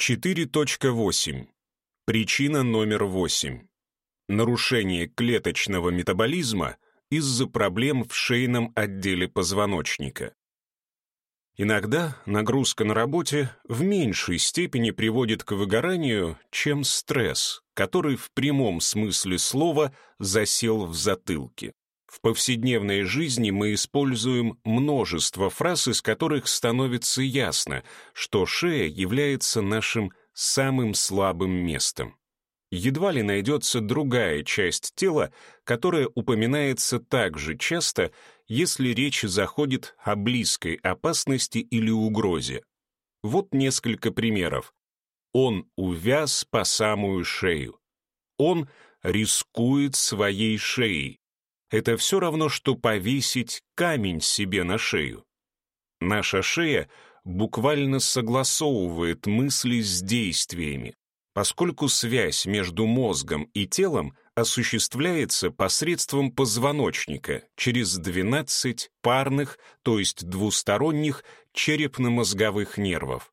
4.8. Причина номер 8. Нарушение клеточного метаболизма из-за проблем в шейном отделе позвоночника. Иногда нагрузка на работе в меньшей степени приводит к выгоранию, чем стресс, который в прямом смысле слова засел в затылке. В повседневной жизни мы используем множество фраз, из которых становится ясно, что шея является нашим самым слабым местом. Едва ли найдется другая часть тела, которая упоминается так же часто если речь заходит о близкой опасности или угрозе. Вот несколько примеров. Он увяз по самую шею. Он рискует своей шеей. Это все равно, что повесить камень себе на шею. Наша шея буквально согласовывает мысли с действиями, поскольку связь между мозгом и телом осуществляется посредством позвоночника через 12 парных, то есть двусторонних, черепно-мозговых нервов.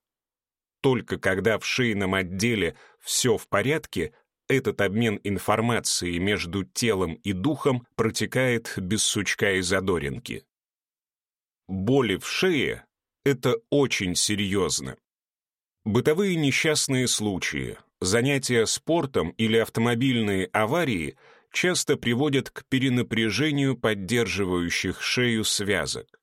Только когда в шейном отделе все в порядке, этот обмен информацией между телом и духом протекает без сучка и задоринки. Боли в шее — это очень серьезно. Бытовые несчастные случаи, занятия спортом или автомобильные аварии часто приводят к перенапряжению поддерживающих шею связок.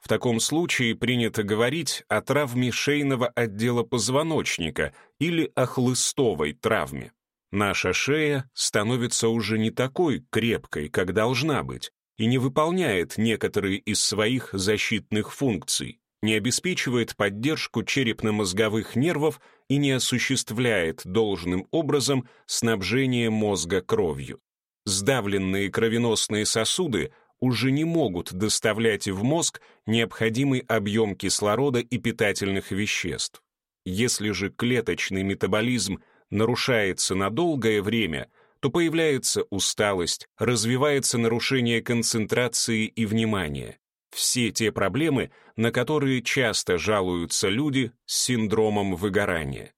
В таком случае принято говорить о травме шейного отдела позвоночника или о хлыстовой травме. Наша шея становится уже не такой крепкой, как должна быть, и не выполняет некоторые из своих защитных функций, не обеспечивает поддержку черепно-мозговых нервов и не осуществляет должным образом снабжение мозга кровью. Сдавленные кровеносные сосуды уже не могут доставлять в мозг необходимый объем кислорода и питательных веществ. Если же клеточный метаболизм нарушается на долгое время, то появляется усталость, развивается нарушение концентрации и внимания. Все те проблемы, на которые часто жалуются люди с синдромом выгорания.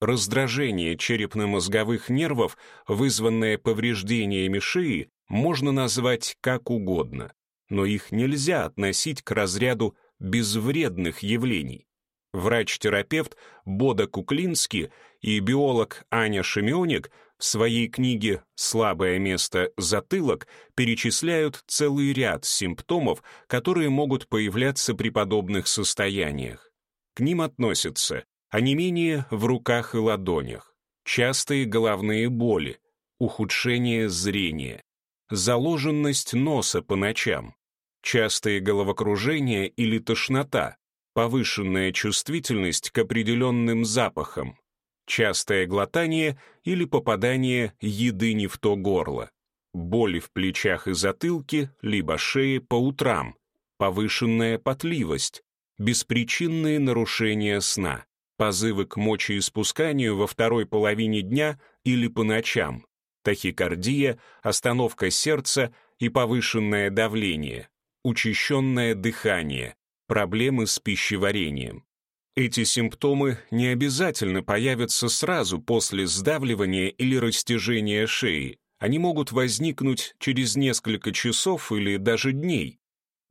Раздражение черепно-мозговых нервов, вызванное повреждениями шеи, можно назвать как угодно, но их нельзя относить к разряду безвредных явлений. Врач-терапевт Бода Куклинский и биолог Аня Шемионик в своей книге «Слабое место затылок» перечисляют целый ряд симптомов, которые могут появляться при подобных состояниях. К ним относятся онемение в руках и ладонях, частые головные боли, ухудшение зрения, заложенность носа по ночам, частые головокружения или тошнота, повышенная чувствительность к определенным запахам, частое глотание или попадание еды не в то горло, боли в плечах и затылке, либо шее по утрам, повышенная потливость, беспричинные нарушения сна, позывы к мочеиспусканию во второй половине дня или по ночам, тахикардия, остановка сердца и повышенное давление, учащенное дыхание, проблемы с пищеварением. Эти симптомы не обязательно появятся сразу после сдавливания или растяжения шеи. Они могут возникнуть через несколько часов или даже дней.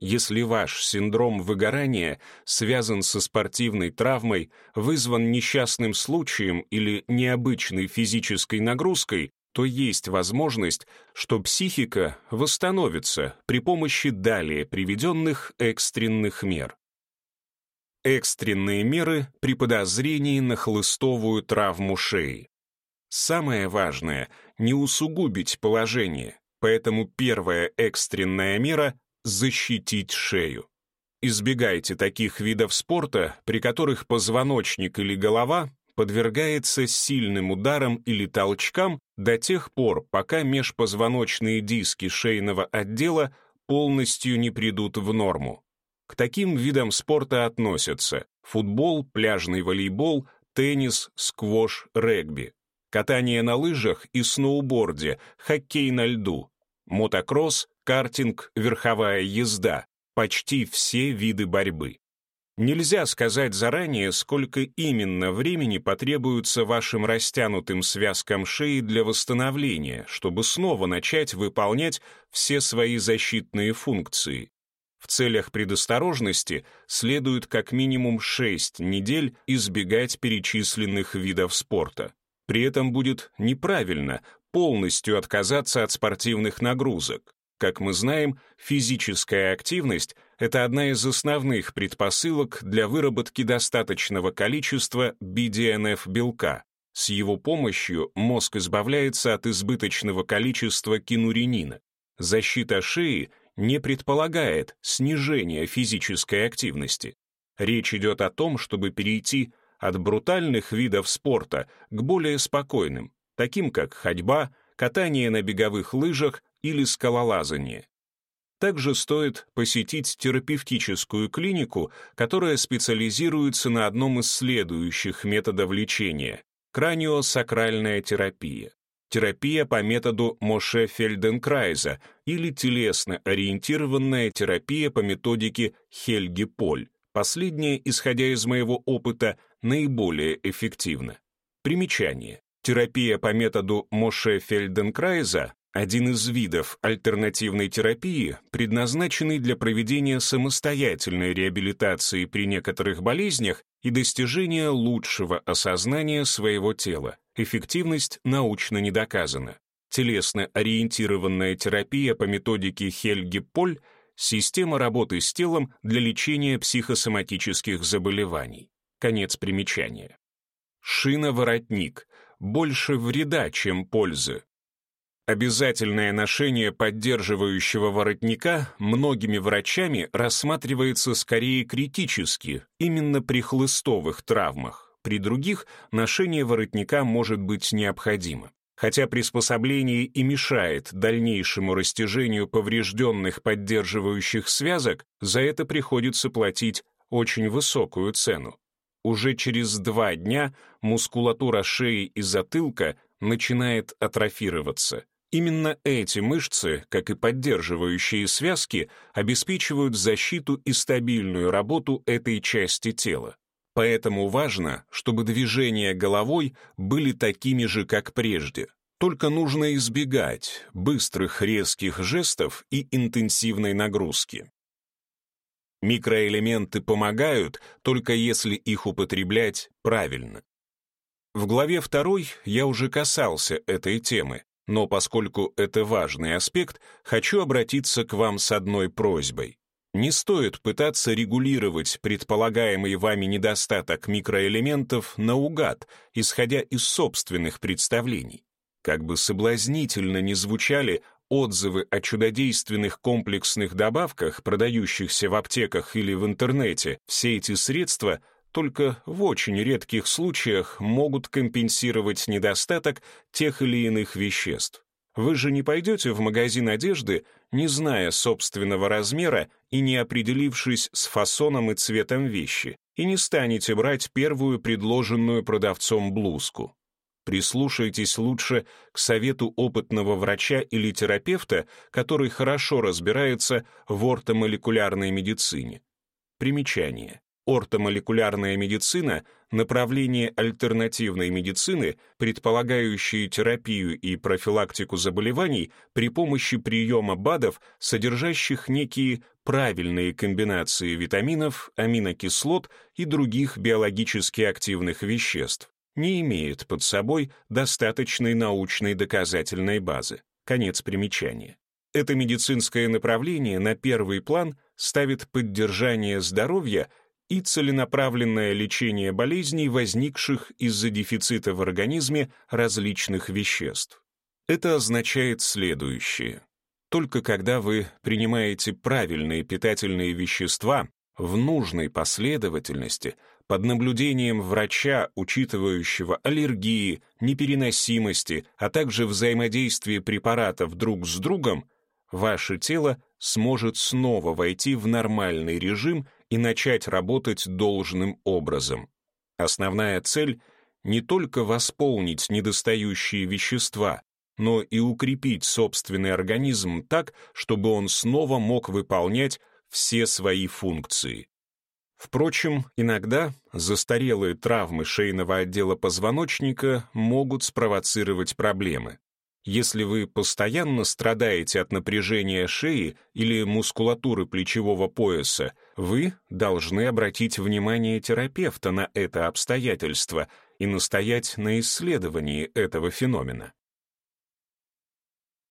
Если ваш синдром выгорания связан со спортивной травмой, вызван несчастным случаем или необычной физической нагрузкой, то есть возможность, что психика восстановится при помощи далее приведенных экстренных мер. Экстренные меры при подозрении на хлыстовую травму шеи. Самое важное — не усугубить положение, поэтому первая экстренная мера — защитить шею. Избегайте таких видов спорта, при которых позвоночник или голова подвергается сильным ударам или толчкам до тех пор, пока межпозвоночные диски шейного отдела полностью не придут в норму. К таким видам спорта относятся футбол, пляжный волейбол, теннис, сквош, регби, катание на лыжах и сноуборде, хоккей на льду, мотокросс, картинг, верховая езда, почти все виды борьбы. Нельзя сказать заранее, сколько именно времени потребуется вашим растянутым связкам шеи для восстановления, чтобы снова начать выполнять все свои защитные функции. В целях предосторожности следует как минимум 6 недель избегать перечисленных видов спорта. При этом будет неправильно полностью отказаться от спортивных нагрузок. Как мы знаем, физическая активность — это одна из основных предпосылок для выработки достаточного количества BDNF-белка. С его помощью мозг избавляется от избыточного количества кинуренина. Защита шеи не предполагает снижения физической активности. Речь идет о том, чтобы перейти от брутальных видов спорта к более спокойным, таким как ходьба, катание на беговых лыжах или скалолазание. Также стоит посетить терапевтическую клинику, которая специализируется на одном из следующих методов лечения — краниосакральная терапия. Терапия по методу Моше Фельденкрайза или телесно-ориентированная терапия по методике Хельги Поль. Последняя, исходя из моего опыта, наиболее эффективна. Примечание. Терапия по методу Моше Фельденкрайза один из видов альтернативной терапии, предназначенный для проведения самостоятельной реабилитации при некоторых болезнях и достижения лучшего осознания своего тела. Эффективность научно не доказана. Телесно-ориентированная терапия по методике Хельги-Поль — система работы с телом для лечения психосоматических заболеваний. Конец примечания. Шина-воротник. Больше вреда, чем пользы. Обязательное ношение поддерживающего воротника многими врачами рассматривается скорее критически, именно при хлыстовых травмах. При других ношение воротника может быть необходимо. Хотя приспособление и мешает дальнейшему растяжению поврежденных поддерживающих связок, за это приходится платить очень высокую цену. Уже через два дня мускулатура шеи и затылка начинает атрофироваться. Именно эти мышцы, как и поддерживающие связки, обеспечивают защиту и стабильную работу этой части тела. Поэтому важно, чтобы движения головой были такими же, как прежде. Только нужно избегать быстрых резких жестов и интенсивной нагрузки. Микроэлементы помогают, только если их употреблять правильно. В главе 2 я уже касался этой темы, но поскольку это важный аспект, хочу обратиться к вам с одной просьбой. Не стоит пытаться регулировать предполагаемый вами недостаток микроэлементов наугад, исходя из собственных представлений. Как бы соблазнительно ни звучали отзывы о чудодейственных комплексных добавках, продающихся в аптеках или в интернете, все эти средства — только в очень редких случаях могут компенсировать недостаток тех или иных веществ. Вы же не пойдете в магазин одежды, не зная собственного размера и не определившись с фасоном и цветом вещи, и не станете брать первую предложенную продавцом блузку. Прислушайтесь лучше к совету опытного врача или терапевта, который хорошо разбирается в ортомолекулярной медицине. Примечание. Ортомолекулярная медицина — направление альтернативной медицины, предполагающее терапию и профилактику заболеваний при помощи приема БАДов, содержащих некие правильные комбинации витаминов, аминокислот и других биологически активных веществ, не имеет под собой достаточной научной доказательной базы. Конец примечания. Это медицинское направление на первый план ставит поддержание здоровья и целенаправленное лечение болезней, возникших из-за дефицита в организме различных веществ. Это означает следующее. Только когда вы принимаете правильные питательные вещества в нужной последовательности, под наблюдением врача, учитывающего аллергии, непереносимости, а также взаимодействие препаратов друг с другом, ваше тело сможет снова войти в нормальный режим и начать работать должным образом. Основная цель — не только восполнить недостающие вещества, но и укрепить собственный организм так, чтобы он снова мог выполнять все свои функции. Впрочем, иногда застарелые травмы шейного отдела позвоночника могут спровоцировать проблемы. Если вы постоянно страдаете от напряжения шеи или мускулатуры плечевого пояса, вы должны обратить внимание терапевта на это обстоятельство и настоять на исследовании этого феномена.